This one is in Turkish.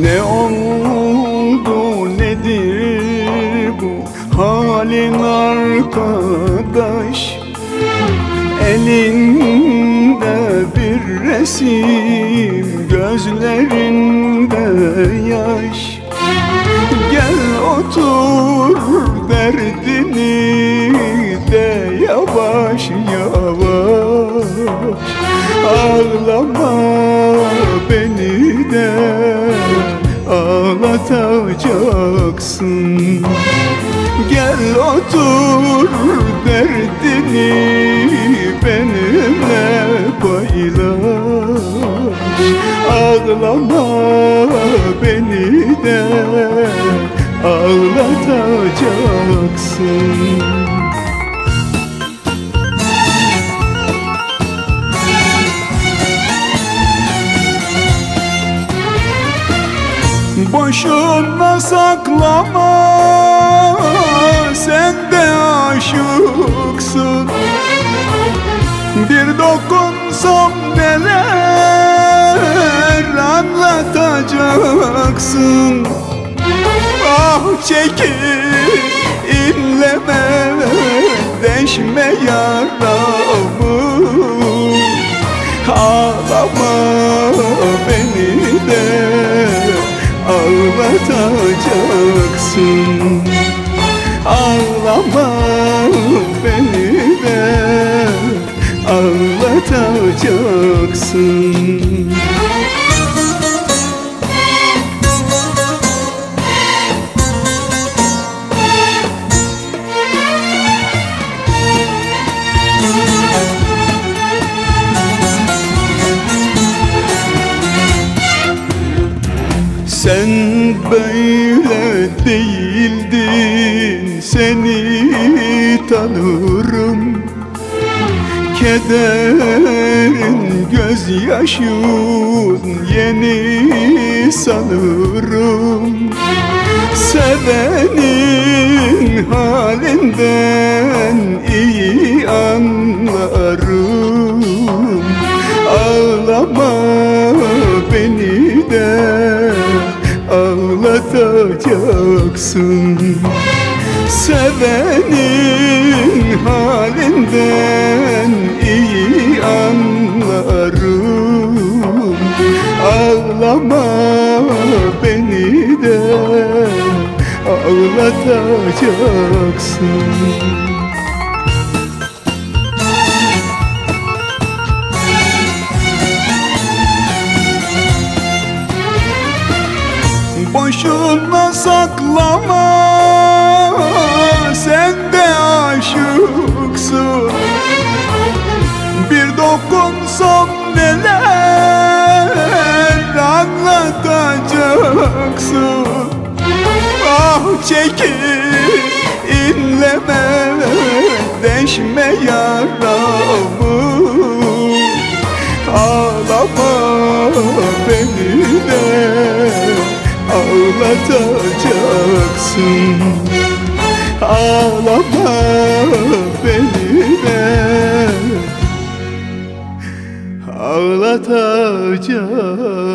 Ne oldu nedir bu halin arkadaş? Elinde bir resim gözlerinde yaş. Gel otur derdini de yavaş yavaş. Ağlama beni de ağlatacaksın Gel otur derdini benimle paylaş Ağlama beni de ağlatacaksın Boşuna saklama sen de aşıksın. Bir dokunsam neler anlatacaksın? Ah çekil inleme deşme yaramı ağlatacaksın Ağlama beni de ağlatacaksın Sen böyle değildin seni tanırım. Kederin gözyaşın yeni sanırım. Sevenin halinden ağlatacaksın Sevenin halinden iyi anlarım. Ağlama beni de ağlatacaksın saklama sen de aşıksın. Bir dokunsam neler anlatacaksın? Ah çekil inleme deşme yaramı. Ağlama ağlatacaksın. Ağlama beni de ağlatacaksın